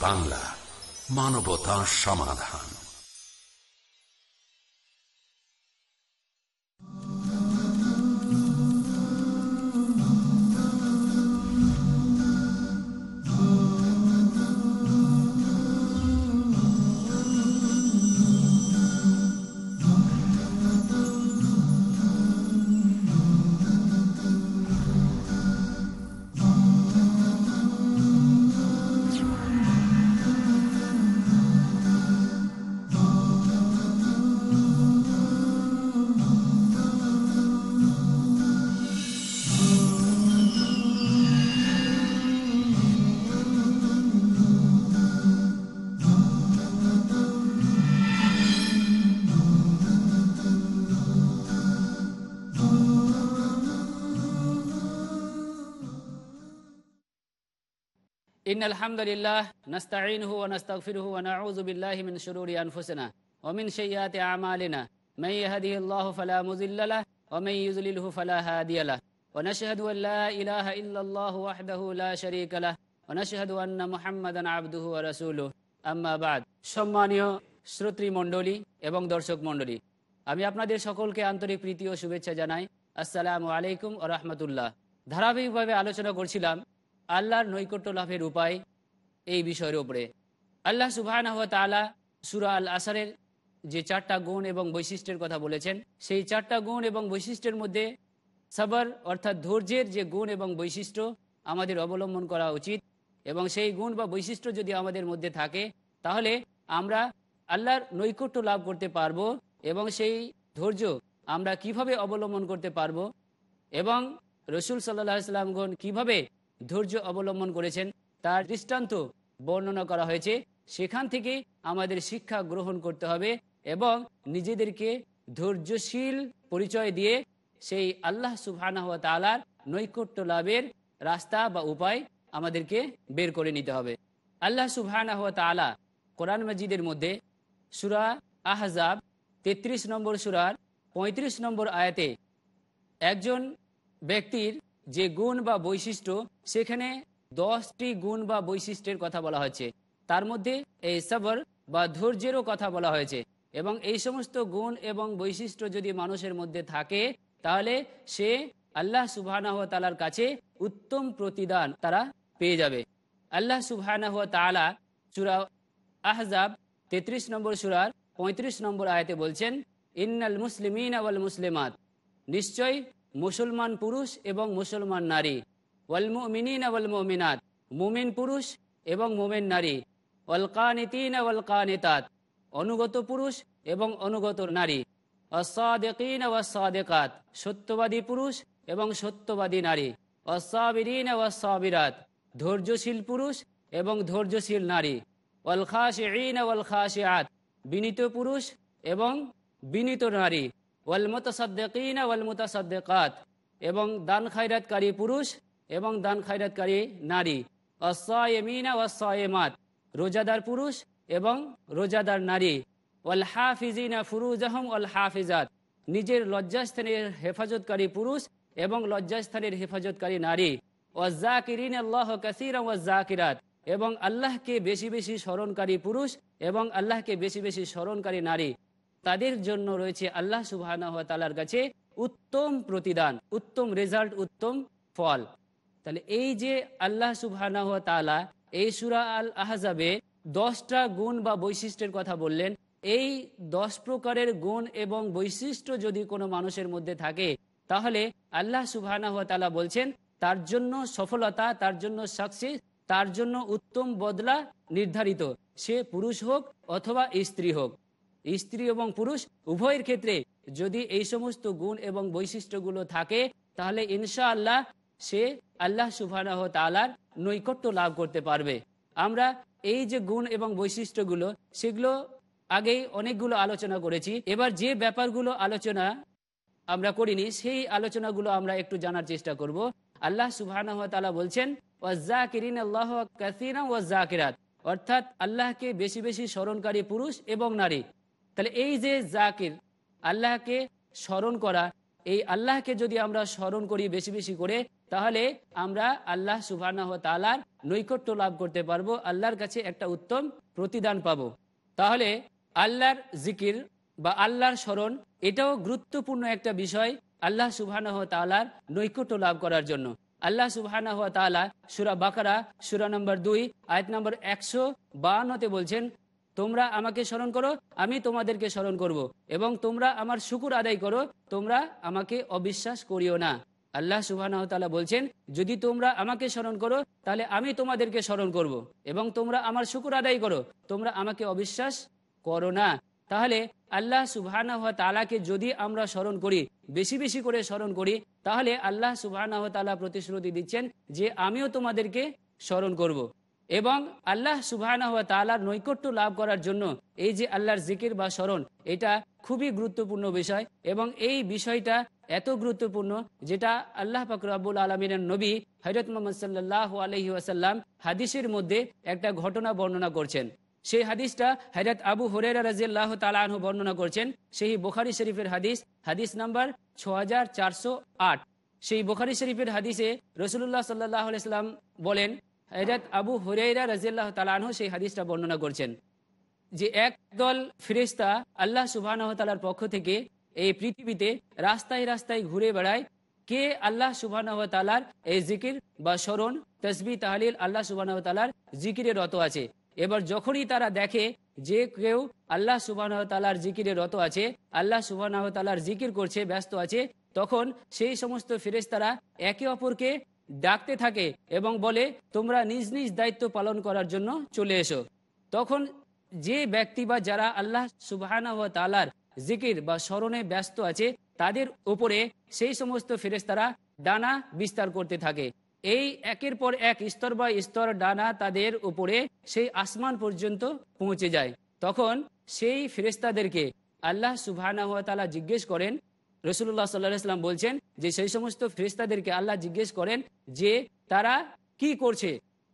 বাংলা মানবতা সমাধান। إن الحمد لله نستعينه ونستغفره ونعوذ بالله من شرور أنفسنا ومن سيئات أعمالنا من يهده الله فلا مذل له ومن يذلله فلا هادي له ونشهد أن لا إله إلا الله وحده لا شريك له ونشهد أن محمدا عبده ورسوله أما بعد সম্মানীয় শ্রোতৃমণ্ডলী এবং দর্শক মণ্ডলী আমি আপনাদের সকলকে আন্তরিক প্রীতি ও শুভেচ্ছা জানাই আসসালামু আলাইকুম ও রহমতুল্লাহ ধারাবাহিকভাবে আলোচনা করছিলাম আল্লাহর নৈকট্য লাভের উপায় এই বিষয়ের উপরে। আল্লাহ সুবাহ তালা সুরা আল আসারের যে চারটা গুণ এবং বৈশিষ্ট্যের কথা বলেছেন, সেই চারটা গুণ এবং বৈশিষ্ট্যের মধ্যে সাবর অর্থাৎ ধৈর্যের যে গুণ এবং বৈশিষ্ট্য আমাদের অবলম্বন করা উচিত এবং সেই গুণ বা বৈশিষ্ট্য যদি আমাদের মধ্যে থাকে, তাহলে আমরা আল্লাহর নৈকট্য লাভ করতে পারব এবং সেই ধৈর্য আমরা কীভাবে অবলম্বন করতে পারব এবং রসুল সাল্লাহ সাল্লামগণ কীভাবে ধৈর্য অবলম্বন করেছেন। তার দৃষ্টান্ত বর্ণনা করা হয়েছে, সেখান থেকে আমাদের শিক্ষা গ্রহণ করতে হবে এবং নিজেদেরকে ধৈর্যশীল পরিচয় দিয়ে সেই আল্লাহ সুবহানাহ তালার নৈকট্য লাভের রাস্তা বা উপায় আমাদেরকে বের করে নিতে হবে। আল্লাহ সুবহানাহ তালা কোরআন মজিদের মধ্যে সুরা আহজাব তেত্রিশ নম্বর সুরার ৩৫ নম্বর আয়াতে একজন ব্যক্তির যে গুণ বা বৈশিষ্ট্য, সেখানে দশটি গুণ বা বৈশিষ্ট্যের কথা বলা হয়েছে। তার মধ্যে এই সবর বা ধৈর্যেরও কথা বলা হয়েছে। এবং এই সমস্ত গুণ এবং বৈশিষ্ট্য যদি মানুষের মধ্যে থাকে, তাহলে সে আল্লাহ সুবাহ তালার কাছে উত্তম প্রতিদান তারা পেয়ে যাবে। আল্লাহ সুবাহ তালা চূড়া আহজাব তেত্রিশ নম্বর সুরার ৩৫ নম্বর আয়তে বলছেন, ইন্নাল মুসলিমিন আওয়াল মুসলিমাত। নিশ্চয় মুসলমান পুরুষ এবং মুসলমান নারী। ওয়াল মুমিনিন ওয়াল মিনাত মুমিন পুরুষ এবং মুমিন নারী। ওয়াল কানিতিন ওয়াল কানিতাত। অনুগত পুরুষ এবং অনুগত নারী। অসাদেকিন ওয়াসাদেকাত সত্যবাদী পুরুষ এবং সত্যবাদী নারী। অসাবিরিন ওয়াসাবিরাত ধৈর্যশীল পুরুষ এবং ধৈর্যশীল নারী। ওয়াল খাশিঈন ওয়াল খাশিআত। বিনীত পুরুষ এবং বিনীত নারী। ওয়াল মুতাসাদ্দিকিন ওয়াল মুতাসাদ্দিকাত, এবং দান খায়রাতকারী পুরুষ এবং দান খায়রাতকারী নারী। অসায়েমিনা ওয়াসায়েমাত রোজাদার পুরুষ এবং রোজাদার নারী। ওয়াল হাফিজিনা ফুরুজাহম ওয়াল হাফিজাত, নিজের লজ্জাস্থানের হেফাজতকারী পুরুষ এবং লজ্জাস্থানের হেফাজতকারী নারী। ওয়াজাকিরিন আল্লাহ কাসিরা ওয়াজাকিরাত এবং আল্লাহকে বেশি বেশি স্মরণকারী পুরুষ এবং আল্লাহকে বেশি বেশি স্মরণকারী নারী। তাদের জন্য রয়েছে আল্লাহ সুবাহ তালার কাছে উত্তম প্রতিদান, উত্তম রেজাল্ট উত্তম ফল। তাহলে এই যে আল্লাহ সুবাহ এই সুরা আল আহজাবে দশটা গুণ বা বৈশিষ্ট্যের কথা বললেন, এই দশ প্রকারের গুণ এবং বৈশিষ্ট্য যদি কোনো মানুষের মধ্যে থাকে, তাহলে আল্লাহ সুবাহ বলছেন, তার জন্য সফলতা, তার জন্য সাকসেস তার জন্য উত্তম বদলা নির্ধারিত। সে পুরুষ হোক অথবা স্ত্রী হোক। স্ত্রী এবং পুরুষ, উভয়ের ক্ষেত্রে যদি এই সমস্ত গুণ এবং বৈশিষ্ট্যগুলো থাকে, তাহলে ইনশা আল্লাহ সে আল্লাহ সুবাহ তালার নৈকট্য লাভ করতে পারবে। আমরা এই যে গুণ এবং বৈশিষ্ট্যগুলো, সেগুলো আগেই অনেকগুলো আলোচনা করেছি। এবার যে ব্যাপারগুলো আলোচনা আমরা করিনি, সেই আলোচনাগুলো আমরা একটু জানার চেষ্টা করব। আল্লাহ সুবাহ বলছেন ওয়াজাকিরিন আল্লাহ কাসিরা ওয়াজাকিরাত অর্থাৎ আল্লাহকে বেশি বেশি স্মরণকারী পুরুষ এবং নারী। তাহলে এই যে জাকির, আল্লাহকে স্মরণ করা, এই আল্লাহকে যদি আমরা স্মরণ করি বেশি বেশি করে, তাহলে আমরা আল্লাহ সুবাহ তালার নৈকট্য লাভ করতে পারব, আল্লাহর কাছে একটা উত্তম প্রতিদান পাবো। তাহলে আল্লাহর জিকির বা আল্লাহর স্মরণ, এটাও গুরুত্বপূর্ণ একটা বিষয় আল্লাহ সুবাহ তালার নৈকট্য লাভ করার জন্য। আল্লাহ সুবাহ সুরা বাকারা, সুরা নম্বর দুই, আয়াত নম্বর একশো বাহান্নতে বলছেন তোমরা আমাকে স্মরণ করো, আমি তোমাদেরকে স্মরণ করব। এবং তোমরা আমার শুকুর আদায় করো, তোমরা আমাকে অবিশ্বাস করিও না আল্লাহ সুবাহ বলছেন, যদি তোমরা আমাকে স্মরণ করো, তাহলে আমি তোমাদেরকে স্মরণ করব। এবং তোমরা আমার শুকুর আদায় করো, তোমরা আমাকে অবিশ্বাস করো না তাহলে আল্লাহ সুবাহ তালাকে যদি আমরা স্মরণ করি, বেশি বেশি করে স্মরণ করি, তাহলে আল্লাহ সুবাহ তালা প্রতিশ্রুতি দিচ্ছেন যে আমিও তোমাদেরকে স্মরণ করব। এবং আল্লাহ সুবাহ তালার নৈকট্য লাভ করার জন্য এই যে আল্লাহর জিকির বা স্মরণ, এটা খুবই গুরুত্বপূর্ণ বিষয় এবং এই বিষয়টা এত গুরুত্বপূর্ণ যেটা আল্লাহ ফাকরাবুল আলমিনের নবী হজরত মোহাম্মদ সাল্লাহ আলহি আসাল্লাম হাদিসের মধ্যে একটা ঘটনা বর্ণনা করছেন। সেই হাদিসটা হজরত আবু হরেরা রাজিয়াল্লাহ তালাহু বর্ণনা করছেন। সেই বোখারি শরীফের হাদিস হাদিস নাম্বার ছ সেই বোখারি শরীফের হাদিসে রসুল্লাহ সাল্লাহ আলাইসাল্লাম বলেন হজরত আবু হরেরা রাজিয়াল্লাহ তালাহ সেই হাদিসটা বর্ণনা করছেন যে এক দল ফিরেস্তা আল্লাহ সুবাহ তালার পক্ষ থেকে এই পৃথিবীতে রাস্তায় রাস্তায় ঘুরে বেড়ায় কে আল্লাহ সুবাহ তালার এই জিকির বা স্মরণ তসবি তাহলিল আল্লাহ সুবাহ তালার জিকিরে রত আছে। এবার যখনই তারা দেখে যে কেউ আল্লাহ সুবাহ তালার জিকিরে রত আছে, আল্লাহ সুবাহ তালার জিকির করছে, ব্যস্ত আছে, তখন সেই সমস্ত ফিরেস্তারা একে অপরকে ডাকতে থাকে এবং বলে, তোমরা নিজ নিজ দায়িত্ব পালন করার জন্য চলে এসো। তখন যে ব্যক্তি বা যারা আল্লাহ সুবাহ তালার জিকির বা স্মরণে ব্যস্ত আছে, তাদের উপরে সেই সমস্ত ফেরেস্তারা ডানা বিস্তার করতে থাকে। এই একের পর এক স্তর বা স্তর ডানা তাদের উপরে সেই আসমান পর্যন্ত পৌঁছে যায়। তখন সেই ফেরেস্তাদেরকে আল্লাহ সুবাহ জিজ্ঞেস করেন রসুল্লাহ সাল্লাম বলছেন যে সেই সমস্ত ফেরিস্তাদেরকে আল্লাহ জিজ্ঞেস করেন যে তারা কি করছে?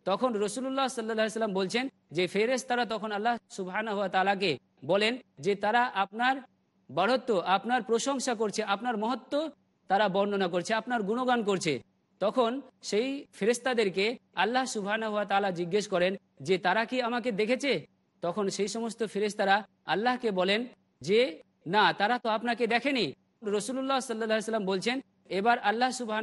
তখন রসুল্লাহ সাল্লাহ বলছেন যে ফেরেস তারা তখন আল্লাহ সুবাহ তালাকে বলেন যে তারা আপনার বড়ত্ব আপনার প্রশংসা করছে, আপনার মহত্ব তারা বর্ণনা করছে, আপনার গুণগান করছে। তখন সেই ফেরেস্তাদেরকে আল্লাহ সুবাহ তালা জিজ্ঞেস করেন যে তারা কি আমাকে দেখেছে? তখন সেই সমস্ত ফেরেস্তারা আল্লাহকে বলেন যে না, তারা তো আপনাকে দেখেনি। রসুল্লাহ সাল্লাম বলছেন, এবার আল্লাহ সুবাহ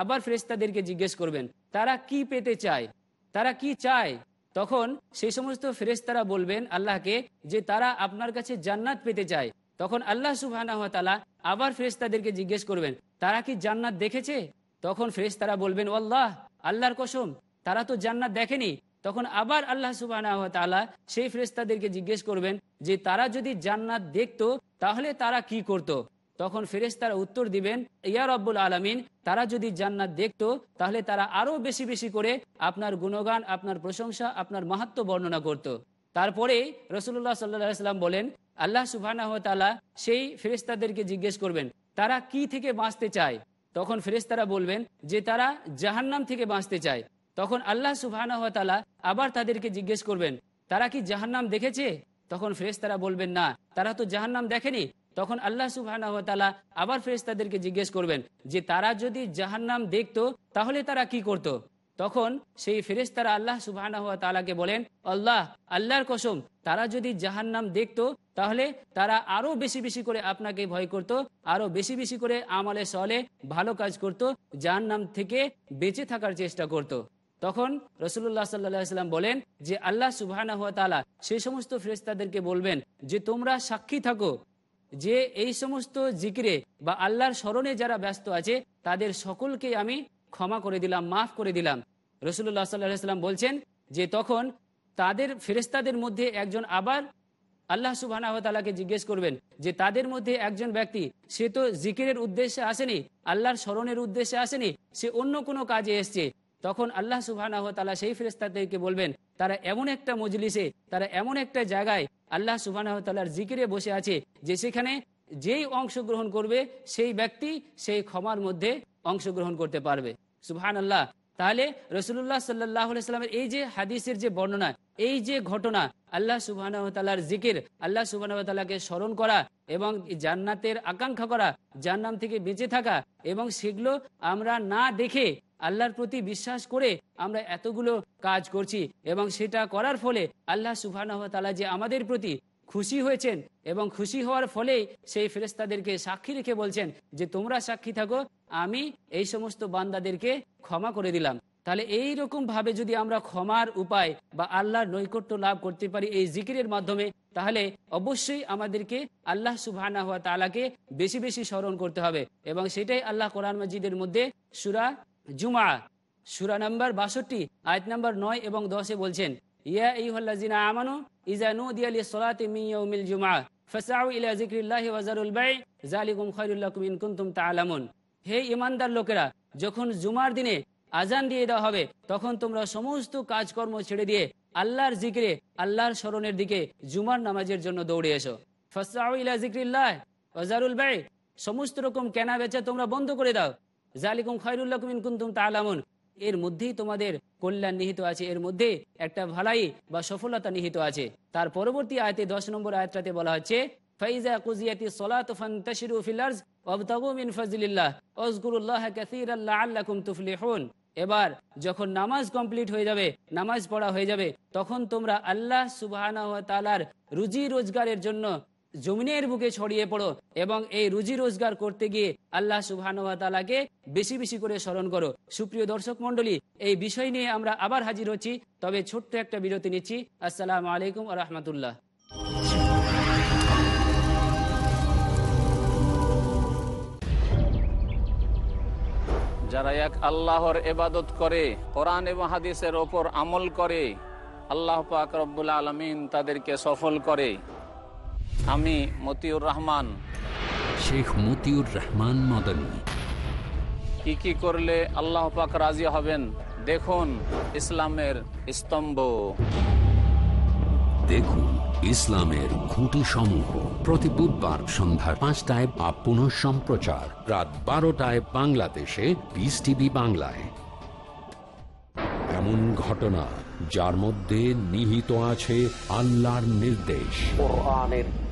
আবার ফেরেস্তাদেরকে জিজ্ঞেস করবেন, তারা কি পেতে চায়? তারা কি চায়? তখন সেই সমস্ত ফেরেস্তারা বলবেন আল্লাহকে যে তারা আপনার কাছে জান্নাত পেতে চায়। তখন আল্লাহ সুবাহ তালা আবার ফেরেস্তাদেরকে জিজ্ঞেস করবেন, তারা কি জান্নাত দেখেছে? তখন ফেরেস্তারা বলবেন আল্লাহ আল্লাহর কসম, তারা তো জান্নাত দেখেনি। তখন আবার আল্লাহ সুবাহ সেই ফেরেস্তাদেরকে জিজ্ঞেস করবেন যে, তারা যদি জান্নাত দেখতো তাহলে তারা কি করত। তখন ফেরেস্তারা উত্তর দিবেন, ইয়া রব্বুল আলমিন, তারা যদি জান্নাত দেখত, তাহলে তারা আরও বেশি বেশি করে আপনার গুণগান, আপনার প্রশংসা, আপনার মাহাত্ম বর্ণনা করত। তারপরে রসুল্লাহ সাল্লাম বলেন, আল্লাহ সুবাহ সেই ফেরেস্তাদেরকে জিজ্ঞেস করবেন, তারা কি থেকে বাঁচতে চায় তখন ফেরেস্তারা বলবেন, যে তারা জাহান্নাম থেকে বাঁচতে চায় তখন আল্লাহ সুবাহ আবার তাদেরকে জিজ্ঞেস করবেন, তারা কি জাহান্নাম দেখেছে তখন ফেরেস্তারা বলবেন, না, তারা তো জাহান্নাম দেখেনি তখন আল্লাহ সুবাহ আবার ফেরেস্তাদেরকে জিজ্ঞেস করবেন যে, তারা যদি জাহান্নাম দেখতো, তাহলে তারা কি করত। তখন সেই ফেরেস্তারা আল্লাহ সুবাহ তালাকে বলেন, আল্লাহ, আল্লাহর কসম, তারা যদি জাহান্নাম দেখতো, তাহলে তারা আরও বেশি বেশি করে আপনাকে ভয় করত, আরও বেশি বেশি করে আমলে সলে ভালো কাজ করত, জাহান্নাম থেকে বেঁচে থাকার চেষ্টা করত। তখন রসুল্লাহ সাল্লাম বলেন যে আল্লাহ সুবাহ সেই সমস্ত ফেরেস্তাদেরকে বলবেন যে তোমরা সাক্ষী থাকো যে এই সমস্ত জিকিরে বা আল্লাহর স্মরণে যারা ব্যস্ত আছে তাদের সকলকে আমি ক্ষমা করে দিলাম, মাফ করে দিলাম। রসুল্লাহ সাল্লাম বলছেন যে তখন তাদের ফেরেস্তাদের মধ্যে একজন আবার আল্লাহ সুবাহ জিজ্ঞেস করবেন যে তাদের মধ্যে একজন ব্যক্তি, সে তো জিকিরের উদ্দেশ্যে আসেনি, আল্লাহর স্মরণের উদ্দেশ্যে আসেনি, সে অন্য কোনো কাজে এসছে তখন আল্লাহ সুবাহ তালা সেই ফেরেস্তাদেরকে বলবেন, তারা এমন একটা মজলিসে, তারা এমন একটা জায়গায় আল্লাহ সুবাহ তালার জিকিরে বসে আছে যে সেখানে যেই অংশগ্রহণ করবে, সেই ব্যক্তি সেই ক্ষমার মধ্যে অংশগ্রহণ করতে পারবে। সুবহান আল্লাহ তাহলে রসুল্লাহ সাল্লাহ সাল্লামের এই যে হাদিসের যে বর্ণনা, এই যে ঘটনা, আল্লাহ সুবাহ তালার জিকির, আল্লাহ সুবাহ তালাকে স্মরণ করা এবং জান্নাতের আকাঙ্ক্ষা করা জান্নাম থেকে বেঁচে থাকা এবং সেগুলো আমরা না দেখে আল্লাহর প্রতি বিশ্বাস করে আমরা এতগুলো কাজ করছি এবং সেটা করার ফলে আল্লাহ সুবাহ তালা যে আমাদের প্রতি খুশি হয়েছেন এবং খুশি হওয়ার ফলে সেই ফেরেস্তাদেরকে সাক্ষী রেখে বলছেন যে তোমরা সাক্ষী থাকো, আমি এই সমস্ত বান্দাদেরকে ক্ষমা করে দিলাম। তাহলে এই রকম ভাবে যদি আমরা ক্ষমার উপায় বা আল্লাহর নৈকট্য লাভ করতে পারি এই জিকিরের মাধ্যমে, তাহলে অবশ্যই আমাদেরকে আল্লাহ সুবহানা হওয়া তালাকে বেশি বেশি স্মরণ করতে হবে এবং সেটাই আল্লাহ কোরআন মজিদের মধ্যে সুরা জুমা, সুরা নাম্বার বাষট্টি, আয়াত নাম্বার নয় এবং দশে বলছেন, ইয়া ইহল্লাজিনা আমানু ইজা মিন ইয়াউমিল জুমআ, ফাসআউ ইলা যিকরিল্লাহি ওয়া যারুল বাই, যালিকুম খায়রুল লাকুম ইন কুনতুম তা'লামুন হে ঈমানদার লোকেরা, যখন জুমার দিনে আজান দিয়ে দেওয়া হবে, তখন তোমরা সমস্ত কাজকর্ম ছেড়ে দিয়ে আল্লাহর জিকিরে, আল্লাহর স্মরণের দিকে জুমার নামাজের জন্য দৌড়ে এসো। ফাসআউ ইলা যিকরিল্লাহ ওয়া যারুল বাই, সমস্ত রকম কেনা বেচা তোমরা বন্ধ করে দাও। জালিকুম খায়রুল লাকুম ইন কুনতুম তা'লামুন এর মধ্যেই তোমাদের কল্যাণ নিহিত আছে। এর মধ্যে একটা ভালাই বা সফলতা নিহিত আছে। তার পরবর্তী আয়তে দশ নম্বর আয়াতটাতে বলা হচ্ছে কুজিয়াতি এবার যখন নামাজ কমপ্লিট হয়ে যাবে, নামাজ পড়া হয়ে যাবে, তখন তোমরা আল্লাহ ওয়া রুজি রোজগারের জন্য জমিনের বুকে ছড়িয়ে পড়ো এবং এই রুজি রোজগার করতে গিয়ে আল্লাহ সুবাহানুয়াতালাকে বেশি বেশি করে স্মরণ করো। সুপ্রিয় দর্শক মন্ডলী এই বিষয় নিয়ে আমরা আবার হাজির হচ্ছি, তবে ছোট্ট একটা বিরতি নিচ্ছি। আসসালামু আলাইকুম রহমতুল্লাহ। যারা এক আল্লাহর এবাদত করে, কোরআন এবং হাদিসের ওপর আমল করে, আল্লাহ পাক রব্বুল আলমিন তাদেরকে সফল করে। আমি মতিউর রহমান। শেখ মতিউর রহমান মদনী। কি কি করলে আল্লাহ পাক রাজি হবেন? দেখুন ইসলামের স্তম্ভ। দেখুন ইসলামের খুঁটি সমূহ প্রতি বুধবার সন্ধ্যা পাঁচটায় বা পুনঃ সম্প্রচার। রাত বারোটায় বাংলাদেশে পিস টিভি বাংলায়। এমন ঘটনা যার মধ্যে নিহিত আছে আল্লাহর নির্দেশ। কোরআনের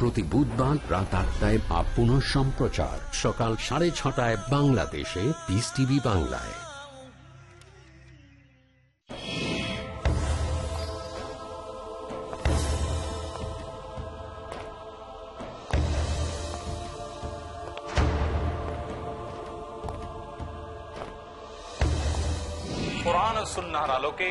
প্রতি বুধবার রাত আটটায় বা পুনঃ সম্প্রচার। সকাল সাড়ে ছটায় বাংলাদেশে পিস টিভি বাংলায়। কোরআন ও সুন্নাহর আলোকে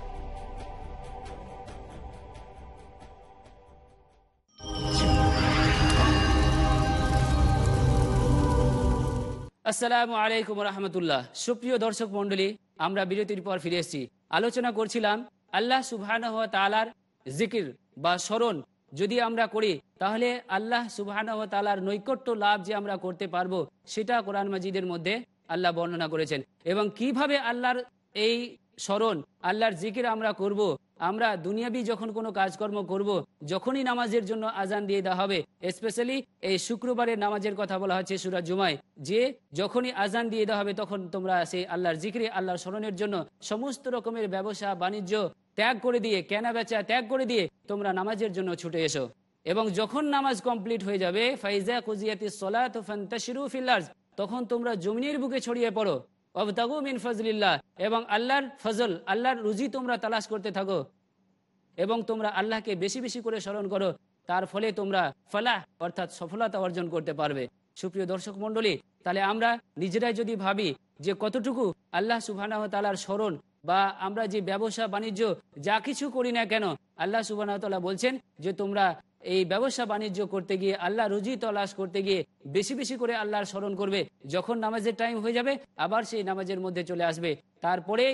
আসসালামু আলাইকুম রহমতুল্লাহ সুপ্রিয় দর্শক মন্ডলী আমরা বিরতির পর ফিরে এসেছি আলোচনা করছিলাম আল্লাহ সুবহান তালার জিকির বা স্মরণ যদি আমরা করি, তাহলে আল্লাহ সুবাহ তালার নৈকট্য লাভ যে আমরা করতে পারব, সেটা কোরআন মাজিদের মধ্যে আল্লাহ বর্ণনা করেছেন এবং কীভাবে আল্লাহর এই স্মরণ, আল্লাহর জিকির আমরা করব। আমরা দুনিয়াবি যখন কোনো কাজকর্ম করব। যখনই নামাজের জন্য আজান দিয়ে দেওয়া হবে স্পেশালি এই শুক্রবারের নামাজের কথা বলা হচ্ছে সুরা জুমায়, যে যখনই আজান দিয়ে দেওয়া হবে তখন তোমরা সেই আল্লাহর জিকিরে, আল্লাহর স্মরণের জন্য সমস্ত রকমের ব্যবসা, বাণিজ্য ত্যাগ করে দিয়ে কেনা বেচা ত্যাগ করে দিয়ে তোমরা নামাজের জন্য ছুটে এসো এবং যখন নামাজ কমপ্লিট হয়ে যাবে, ফাইজা কুজিয়াতি সলাত তখন তোমরা জমিনের বুকে ছড়িয়ে পড়ো ফজলিল্লাহ, এবং আল্লাহর ফজল, আল্লাহর রুজি তোমরা তালাশ করতে থাকো, এবং তোমরা আল্লাহকে বেশি বেশি করে স্মরণ করো, তার ফলে তোমরা ফলাহ, অর্থাৎ সফলতা অর্জন করতে পারবে। সুপ্রিয় দর্শক মণ্ডলী, তাহলে আমরা নিজেরাই যদি ভাবি যে কতটুকু আল্লাহ সুবাহ তালার স্মরণ, বা আমরা যে ব্যবসা, বাণিজ্য যা কিছু করি না কেন, আল্লাহ সুবাহ বলছেন যে তোমরা এই ব্যবসা বাণিজ্য করতে গিয়ে আল্লাহ রুজি তলাশ করতে গিয়ে বেশি বেশি করে আল্লাহর স্মরণ করবে। যখন নামাজের টাইম হয়ে যাবে, আবার সেই নামাজের মধ্যে চলে আসবে। তারপরে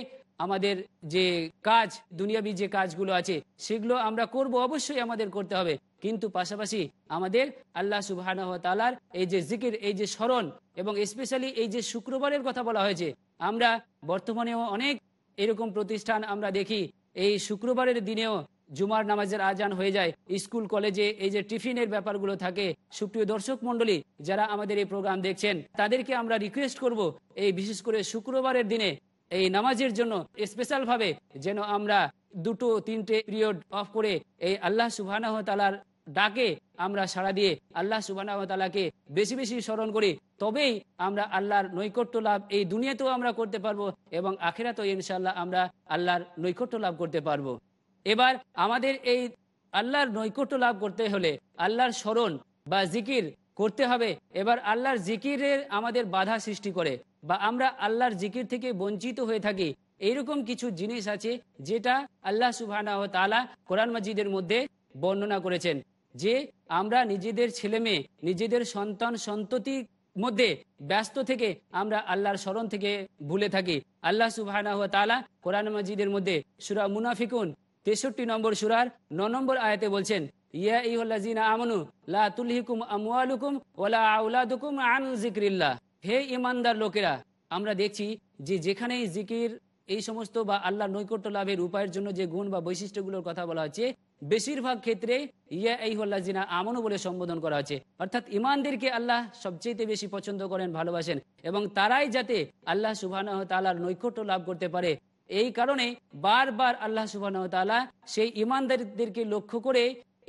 আমাদের যে কাজ, দুনিয়াবি যে কাজগুলো আছে, সেগুলো আমরা করব অবশ্যই আমাদের করতে হবে। কিন্তু পাশাপাশি আমাদের আল্লাহ সুবাহ তালার এই যে জিকির, এই যে স্মরণ এবং স্পেশালি এই যে শুক্রবারের কথা বলা হয়েছে, আমরা বর্তমানেও অনেক এরকম প্রতিষ্ঠান আমরা দেখি। এই শুক্রবারের দিনেও জুমার নামাজের আজান হয়ে যায়, স্কুল, কলেজে এই যে টিফিনের ব্যাপারগুলো থাকে, সুপ্রিয় দর্শক মন্ডলী যারা আমাদের এই প্রোগ্রাম দেখছেন, তাদেরকে আমরা রিকোয়েস্ট করব এই বিশেষ করে শুক্রবারের দিনে এই নামাজের জন্য স্পেশাল ভাবে যেন আমরা দুটো, তিনটে পিরিয়ড অফ করে এই আল্লাহ সুবাহ তালার ডাকে আমরা সাড়া দিয়ে আল্লাহ সুবাহ তালাকে বেশি বেশি স্মরণ করি। তবেই আমরা আল্লাহর নৈকট্য লাভ এই দুনিয়াতেও আমরা করতে পারব এবং আখেরাতেও ইনশাল্লাহ আমরা আল্লাহর নৈকট্য লাভ করতে পারব। এবার আমাদের এই আল্লাহর নৈকট্য লাভ করতে হলে আল্লাহর স্মরণ বা জিকির করতে হবে। এবার আল্লাহর জিকিরের আমাদের বাধা সৃষ্টি করে বা আমরা আল্লাহর জিকির থেকে বঞ্চিত হয়ে থাকি, এইরকম কিছু জিনিস আছে যেটা আল্লাহ সুবাহ তালা কোরআন মাজিদের মধ্যে বর্ণনা করেছেন যে আমরা নিজেদের ছেলে মেয়ে, নিজেদের সন্তান সন্ততির মধ্যে ব্যস্ত থেকে আমরা আল্লাহর স্মরণ থেকে ভুলে থাকি। আল্লাহ সুবাহ কোরআন মাজিদের মধ্যে সুরা মুনাফিকুন তেষট্টি নম্বর সুরার ন নম্বর আয়াতে বলছেন হে ইমানদার লোকেরা, আমরা দেখছি যে যেখানেই জিকির, এই সমস্ত বা আল্লাহ নৈকট্য লাভের উপায়ের জন্য যে গুণ বা বৈশিষ্ট্যগুলোর কথা বলা হচ্ছে, বেশিরভাগ ক্ষেত্রে ইয়া এই হল্লাজিনা আমনু বলে সম্বোধন করা হচ্ছে। অর্থাৎ ইমানদেরকে আল্লাহ সবচেয়ে বেশি পছন্দ করেন, ভালোবাসেন এবং তারাই যাতে আল্লাহ সুবাহ তালার নৈকট্য লাভ করতে পারে এই কারণে বারবার আল্লাহ সুবাহ সেই ইমানদারদেরকে লক্ষ্য করে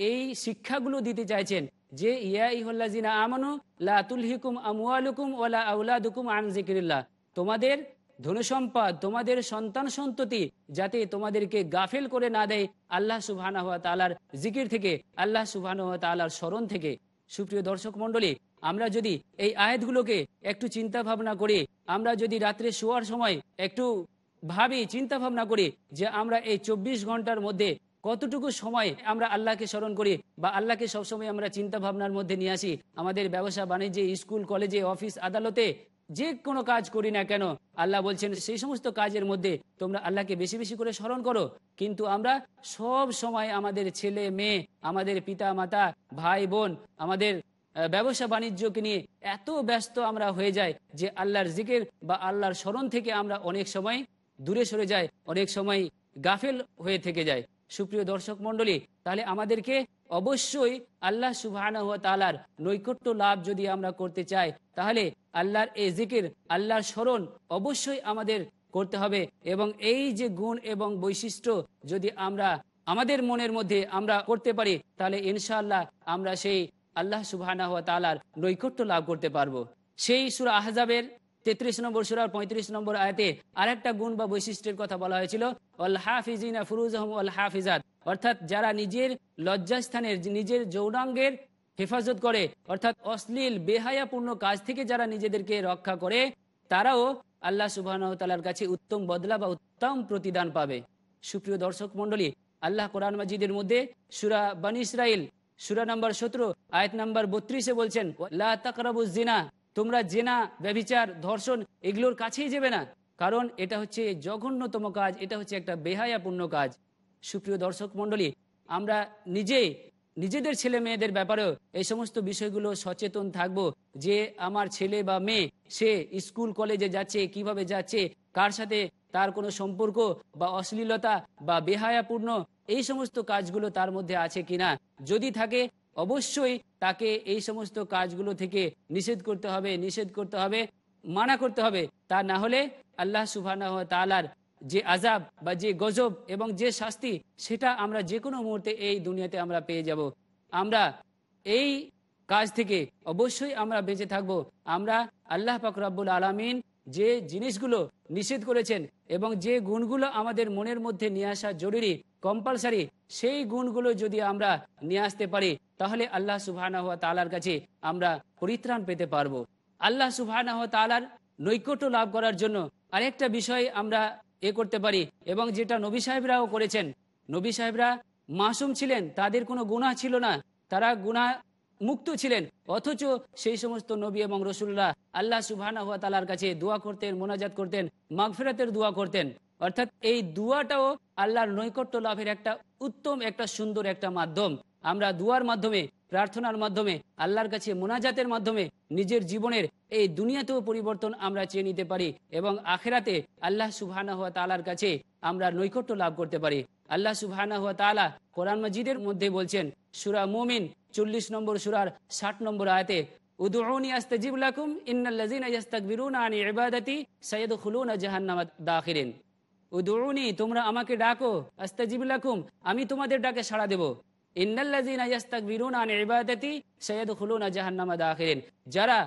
এই শিক্ষাগুলো দিতে চাইছেন যে ইহল্লাজিনা আমানু লা তুলহিকুম আমওয়ালুকুম আউলাদুকুম আন তোমাদের তোমাদের সন্তান সন্ততি যাতে তোমাদেরকে গাফেল করে না দেয় আল্লাহ সুবহান তালার জিকির থেকে, আল্লাহ সুবহান তালার স্মরণ থেকে। সুপ্রিয় দর্শক মন্ডলী আমরা যদি এই আয়াতগুলোকে একটু চিন্তা ভাবনা করি, আমরা যদি রাত্রে শোয়ার সময় একটু ভাবি চিন্তা ভাবনা করি যে আমরা এই চব্বিশ ঘণ্টার মধ্যে কতটুকু সময় আমরা আল্লাহকে স্মরণ করি বা আল্লাহকে সবসময় আমরা চিন্তা ভাবনার মধ্যে নিয়ে আসি। আমাদের ব্যবসা, বাণিজ্যে, স্কুল, কলেজে, অফিস, আদালতে যে কোনো কাজ করি না কেন, আল্লাহ বলছেন, সেই সমস্ত কাজের মধ্যে তোমরা আল্লাহকে বেশি বেশি করে স্মরণ করো। কিন্তু আমরা সব সময় আমাদের ছেলে, মেয়ে, আমাদের পিতা মাতা ভাই বোন আমাদের ব্যবসা, বাণিজ্যকে নিয়ে এত ব্যস্ত আমরা হয়ে যাই যে আল্লাহর জিকের বা আল্লাহর স্মরণ থেকে আমরা অনেক সময় দূরে সরে যায়, অনেক সময় গাফেল হয়ে থেকে যায়। সুপ্রিয় দর্শক মন্ডলী তাহলে আমাদেরকে অবশ্যই আল্লাহ সুবাহ তালার নৈকট্য লাভ যদি আমরা করতে চাই, তাহলে আল্লাহর এই জিকির, আল্লাহর স্মরণ অবশ্যই আমাদের করতে হবে এবং এই যে গুণ এবং বৈশিষ্ট্য যদি আমরা আমাদের মনের মধ্যে আমরা করতে পারি, তাহলে ইনশাআল্লাহ আমরা সেই আল্লাহ সুবাহ তালার নৈকট্য লাভ করতে পারব। সেই সুরা আহজাবের তেত্রিশ নম্বর সুরার পঁয়ত্রিশ নম্বর আয়তে আরেকটা গুণ বা বৈশিষ্ট্যের কথা বলা হয়েছিল অর্থাৎ যারা নিজের লজ্জাস্থানের, নিজের যৌনাঙ্গের হেফাজত করে, অর্থাৎ অশ্লীল, বেহায়াপূর্ণ কাজ থেকে যারা নিজেদেরকে রক্ষা করে, তারাও আল্লাহ সুবাহ তালার কাছে উত্তম বদলা বা উত্তম প্রতিদান পাবে। সুপ্রিয় দর্শক মন্ডলী আল্লাহ কোরআন মাজিদের মধ্যে সুরা বান ইসরাইল সুরা নম্বর সতেরো, আয়ত নম্বর বত্রিশে বলছেন তোমরা জেনা ব্যবিচার ধর্ষণ এগুলোর কাছেই যাবে না। কারণ এটা হচ্ছে জঘন্যতম কাজ, এটা হচ্ছে একটা বেহায়াপূর্ণ কাজ। সুপ্রিয় দর্শক মন্ডলী আমরা নিজে, নিজেদের ছেলে মেয়েদের ব্যাপারেও এই সমস্ত বিষয়গুলো সচেতন থাকব যে আমার ছেলে বা মেয়ে, সে স্কুল, কলেজে যাচ্ছে, কীভাবে যাচ্ছে, কার সাথে তার কোনো সম্পর্ক বা অশ্লীলতা বা বেহায়াপূর্ণ, এই সমস্ত কাজগুলো তার মধ্যে আছে কিনা। যদি থাকে অবশ্যই তাকে এই সমস্ত কাজগুলো থেকে নিষেধ করতে হবে, নিষেধ করতে হবে, মানা করতে হবে। তা না হলে আল্লাহ সুবাহ তালার যে আজাব বা যে গজব এবং যে শাস্তি, সেটা আমরা যে কোনো মুহূর্তে এই দুনিয়াতে আমরা পেয়ে যাব। আমরা এই কাজ থেকে অবশ্যই আমরা বেঁচে থাকব। আমরা আল্লাহ পাকরাবুল আলমিন যে জিনিসগুলো নিষেধ করেছেন এবং যে গুণগুলো আমাদের মনের মধ্যে নিয়ে আসা জরুরি কম্পালসারি সেই গুণগুলো যদি আমরা নিয়ে আসতে পারি, তাহলে আল্লাহ সুবাহ তালার কাছে আমরা পরিত্রাণ পেতে পারব। আল্লাহ সুবাহ তালার নৈকট্য লাভ করার জন্য আরেকটা বিষয় আমরা এ করতে পারি, এবং যেটা নবী সাহেবরাও করেছেন। নবী সাহেবরা মাসুম ছিলেন, তাদের কোনো গুণা ছিল না, তারা গুণা মুক্ত ছিলেন। অথচ সেই সমস্ত নবী এবং রসুল্লাহ আল্লাহ সুবহানা হুয়া তালার কাছে দোয়া করতেন, মোনাজাত করতেন, মাগফেরাতের দোয়া করতেন। অর্থাৎ এই দুয়াটাও আল্লাহর নৈকট্য লাভের একটা উত্তম, একটা সুন্দর একটা মাধ্যম। আমরা দুয়ার মাধ্যমে, প্রার্থনার মাধ্যমে, আল্লাহর কাছে মোনাজাতের মাধ্যমে নিজের জীবনের এই দুনিয়াতেও পরিবর্তন আমরা চেয়ে নিতে পারি এবং আখেরাতে আল্লাহ সুবহানা হুয়া তালার কাছে আমরা নৈকট্য লাভ করতে পারি। আল্লাহ সুবহানা হুয়া তালা কোরআন মজিদের মধ্যে বলছেন, সুরা মুমিন চল্লিশ নম্বর সুরার ষাট নম্বর আয়তে উদুনি আস্তাজিব লাকুম উদুনি তোমরা আমাকে ডাকো। আস্তাজিব লাকুম, আমি তোমাদের ডাকে সাড়া দেব। যারা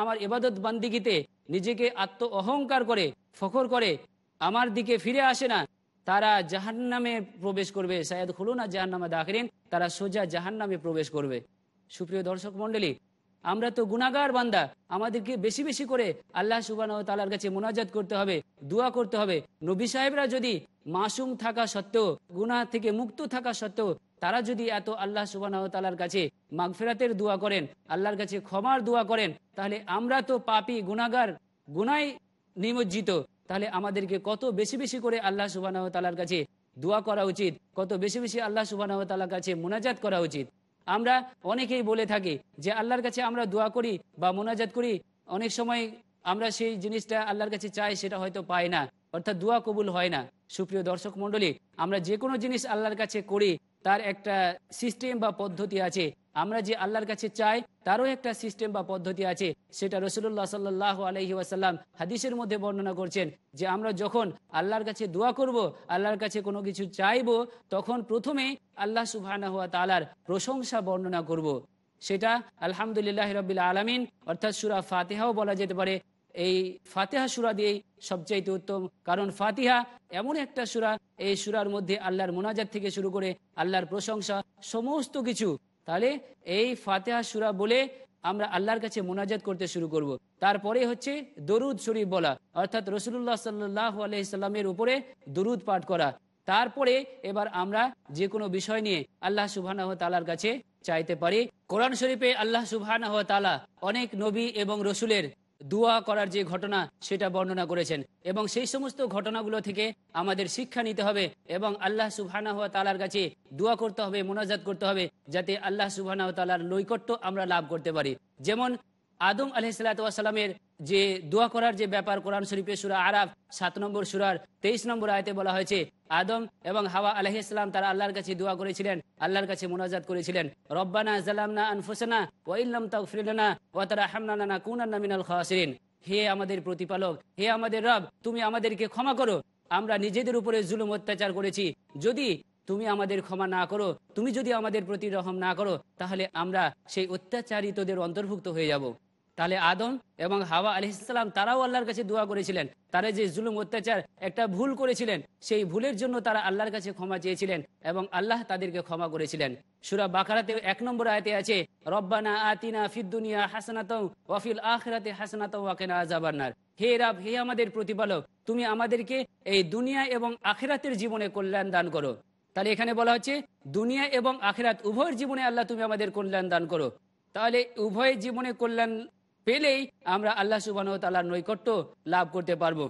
আমার ইবাদত বান্দিগিতে নিজেকে আত্ম অহংকার করে, ফখর করে, আমার দিকে ফিরে আসে না, তারা জাহান্নামে প্রবেশ করবে সায়দ খুলুনা জাহান্নামা দাখিরিন, তারা সোজা জাহান্নামে প্রবেশ করবে। সুপ্রিয় দর্শক মন্ডলী আমরা তো গুনাগার বান্দা। আমাদেরকে বেশি বেশি করে আল্লাহ সুবান তালার কাছে মোনাজাত করতে হবে, দোয়া করতে হবে। নবী সাহেবরা যদি মাসুম থাকা সত্ত্বেও গুনা থেকে মুক্ত থাকা সত্ত্বেও, তারা যদি এত আল্লাহ সুবান তালার কাছে মাগফেরাতের দোয়া করেন, আল্লাহর কাছে ক্ষমার দোয়া করেন, তাহলে আমরা তো পাপি গুনাগার গুনাই নিমজ্জিত। তাহলে আমাদেরকে কত বেশি বেশি করে আল্লাহ সুবাহ তালার কাছে দোয়া করা উচিত, কত বেশি বেশি আল্লাহ সুবাহ তালার কাছে মোনাজাত করা উচিত। আমরা অনেকেই বলে থাকি যে আল্লাহর কাছে আমরা দোয়া করি বা মোনাজাত করি, অনেক সময় আমরা সেই জিনিসটা আল্লাহর কাছে চাই, সেটা হয়তো পাই না। অর্থাৎ দোয়া কবুল হয় না। সুপ্রিয় দর্শক মন্ডলী আমরা যে কোনো জিনিস আল্লাহর কাছে করি, তার একটা সিস্টেম বা পদ্ধতি আছে। আমরা যে আল্লাহর কাছে চাই, তারও একটা সিস্টেম বা পদ্ধতি আছে সেটা রসুল্লাহ সাল্লাহ আলহি ওয়াসাল্লাম হাদিসের মধ্যে বর্ণনা করছেন যে, আমরা যখন আল্লাহর কাছে দোয়া করব, আল্লাহর কাছে কোনো কিছু চাইব, তখন প্রথমে আল্লাহ সুবহানা হুয়া তালার প্রশংসা বর্ণনা করব। সেটা আলহামদুলিল্লাহ রবিল্লা আলমিন, অর্থাৎ সুরা ফাতেহাও বলা যেতে পারে এই ফাতেহা সুরা দিয়েই সবচাইতে উত্তম, কারণ ফাতিহা এমন একটা সুরা, এই সুরার মধ্যে আল্লাহর মোনাজাত থেকে শুরু করে আল্লাহর প্রশংসা, সমস্ত কিছু তাহলে এই ফাতেহা সুরা বলে আমরা আল্লাহর কাছে মোনাজাত করতে শুরু করব। তারপরে হচ্ছে দরুদ শরীফ বলা, অর্থাৎ রসুল্লাহ সাল্লাহ আলহিসাল্লামের উপরে দরুদ পাঠ করা তারপরে এবার আমরা যে কোনো বিষয় নিয়ে আল্লাহ সুবাহ তালার কাছে চাইতে পারি কোরআন শরীফে আল্লাহ সুবাহ তালা অনেক নবী এবং রসুলের দোয়া করার যে ঘটনা, সেটা বর্ণনা করেছেন। এবং সেই সমস্ত ঘটনাগুলো থেকে আমাদের শিক্ষা নিতে হবে এবং আল্লাহ সুবহানা তালার কাছে দোয়া করতে হবে, মোনাজাত করতে হবে, যাতে আল্লাহ সুবহানা তালার নৈকট্য আমরা লাভ করতে পারি। যেমন আদম আলহিসাল্লামের যে দোয়া করার যে ব্যাপার, কোরআন শরীফের সুরা আরাফ, সাত নম্বর সুরার তেইশ নম্বর আয়তে বলা হয়েছে, আদম এবং হাওয়া আলহিসাম তারা আল্লাহর কাছে দোয়া করেছিলেন, আল্লাহর কাছে মোনাজাত করেছিলেন। রব্বানা জালামনা আনফুসানা ওয়াইল্লাম তাগফিরলানা ওয়া তারহামনা কুনান্না মিনাল খাসিরিন। হে আমাদের প্রতিপালক, হে আমাদের রব, তুমি আমাদেরকে ক্ষমা করো। আমরা নিজেদের উপরে জুলুম অত্যাচার করেছি। যদি তুমি আমাদের ক্ষমা না করো, তুমি যদি আমাদের প্রতি রহম না করো, তাহলে আমরা সেই অত্যাচারিতদের অন্তর্ভুক্ত হয়ে যাব। তাহলে আদম এবং হাওয়া আলি ইসলাম তারাও আল্লাহর কাছে দোয়া করেছিলেন। তারা যে জুলুম, অত্যাচার একটা ভুল করেছিলেন, সেই ভুলের জন্য তারা আল্লাহর কাছে ক্ষমা চেয়েছিলেন এবং আল্লাহ তাদেরকে ক্ষমা করেছিলেন। সুরা বাকারাতে এক নম্বর আয়তে আছে, রব্বানা আতিনা ফিদ্দুনিয়া হাসানাত ওয়াফিল আখরাতে হাসনাত ওয়াকেনা আজাবান্নার হে রাব, হে আমাদের প্রতিপালক, তুমি আমাদেরকে এই দুনিয়া এবং আখেরাতের জীবনে কল্যাণ দান করো। তাহলে এখানে বলা হচ্ছে, দুনিয়া এবং আখেরাত, উভয়ের জীবনে আল্লাহ তুমি আমাদের কল্যাণ দান করো। তাহলে উভয় জীবনে কল্যাণ পেলেই আমরা আল্লাহ সুবাহ তাল্লাহ নৈকট্য লাভ করতে পারব।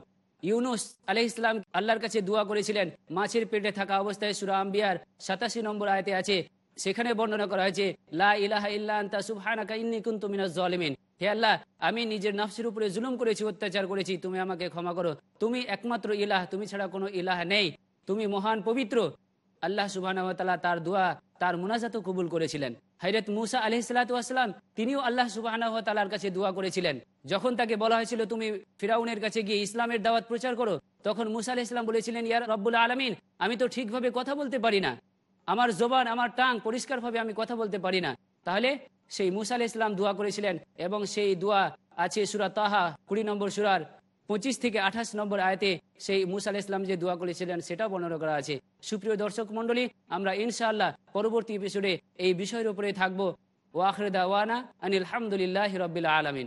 ইউনুস আলহ ইসলাম আল্লাহর কাছে দোয়া করেছিলেন, মাছের পেটে থাকা অবস্থায় সুরা আম্বিয়ার সাতাশি নম্বর আয়তে আছে, সেখানে বর্ণনা করা হয়েছে, লা ইলাহা ইল্লা আনতা সুবহানাকা ইন্নী কুনতু মিনাজ জালিমিন। হে আল্লাহ, আমি নিজের নফসের উপরে জুলুম করেছি, অত্যাচার করেছি, তুমি আমাকে ক্ষমা করো। তুমি একমাত্র ইলাহ, তুমি ছাড়া কোনো ইলাহ নেই। তুমি মহান পবিত্র। আল্লাহ সুবাহ তার দোয়া, তার মুনাজাত কবুল করেছিলেন। হাইরত মুসা আলহ সালাতাম তিনিও আল্লাহ সুবাহ তালার কাছে দোয়া করেছিলেন। যখন তাকে বলা হয়েছিল, তুমি ফিরাউনের কাছে গিয়ে ইসলামের দাওয়াত প্রচার করো, তখন মুসা আলহ ইসলাম বলেছিলেন ইয়ার রব্বুল আলমিন, আমি তো ঠিকভাবে কথা বলতে পারি না। আমার জবান, আমার টাং পরিষ্কারভাবে আমি কথা বলতে পারি না। তাহলে সেই মুসা আলহ ইসলাম দোয়া করেছিলেন এবং সেই দোয়া আছে সুরা তাহা কুড়ি নম্বর সুরার পঁচিশ থেকে আঠাশ নম্বর আয়তে সেই মুসা ইসলাম যে দোয়া করেছিলেন, সেটাও বর্ণনা করা আছে। সুপ্রিয় দর্শক মন্ডলী আমরা ইনশাআল্লাহ পরবর্তী এপিসোডে এই বিষয়ের উপরে থাকব। ওয়াখরেদা ওয়ানা আনিল হামদুলিল্লাহ রবিল আলমিন।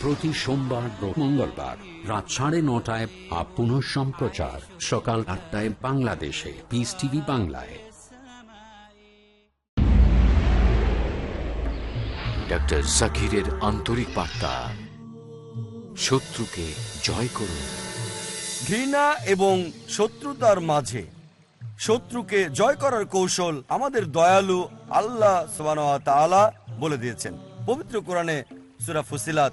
প্রতি সোমবার মঙ্গলবার রাত সাড়ে নটায় আপ পুনঃ সম্প্রচার সকাল আটটায় বাংলাদেশে। পিস টিভি বাংলায়। ডক্টর জাকিরের আন্তরিক বার্তা। শত্রুকে জয় করুন। ঘৃণা এবং শত্রুতার মাঝে শত্রুকে জয় করার কৌশল আমাদের দয়ালু আল্লাহ তাআলা বলে দিয়েছেন। পবিত্র কোরআনে সুরা ফুসিলাত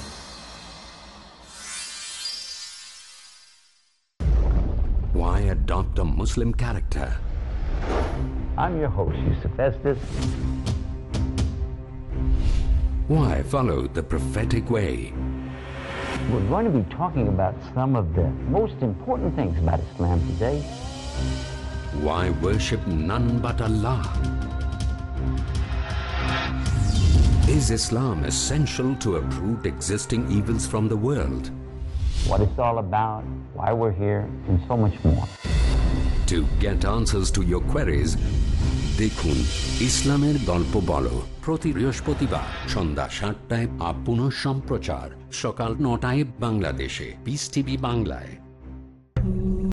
Why adopt a Muslim character? I'm your host, Yusuf Estes. Why follow the prophetic way? We're going to be talking about some of the most important things about Islam today. Why worship none but Allah? Is Islam essential to uproot existing evils from the world? What it's all about, why we're here, and so much more. To get answers to your queries, দেখুন ইসলামের গল্প বলো প্রতি বৃহস্পতিবার সন্ধ্যা সাতটায় up সম্প্রচার সকাল নটায় বাংলাদেশে পিস টিভি বাংলায়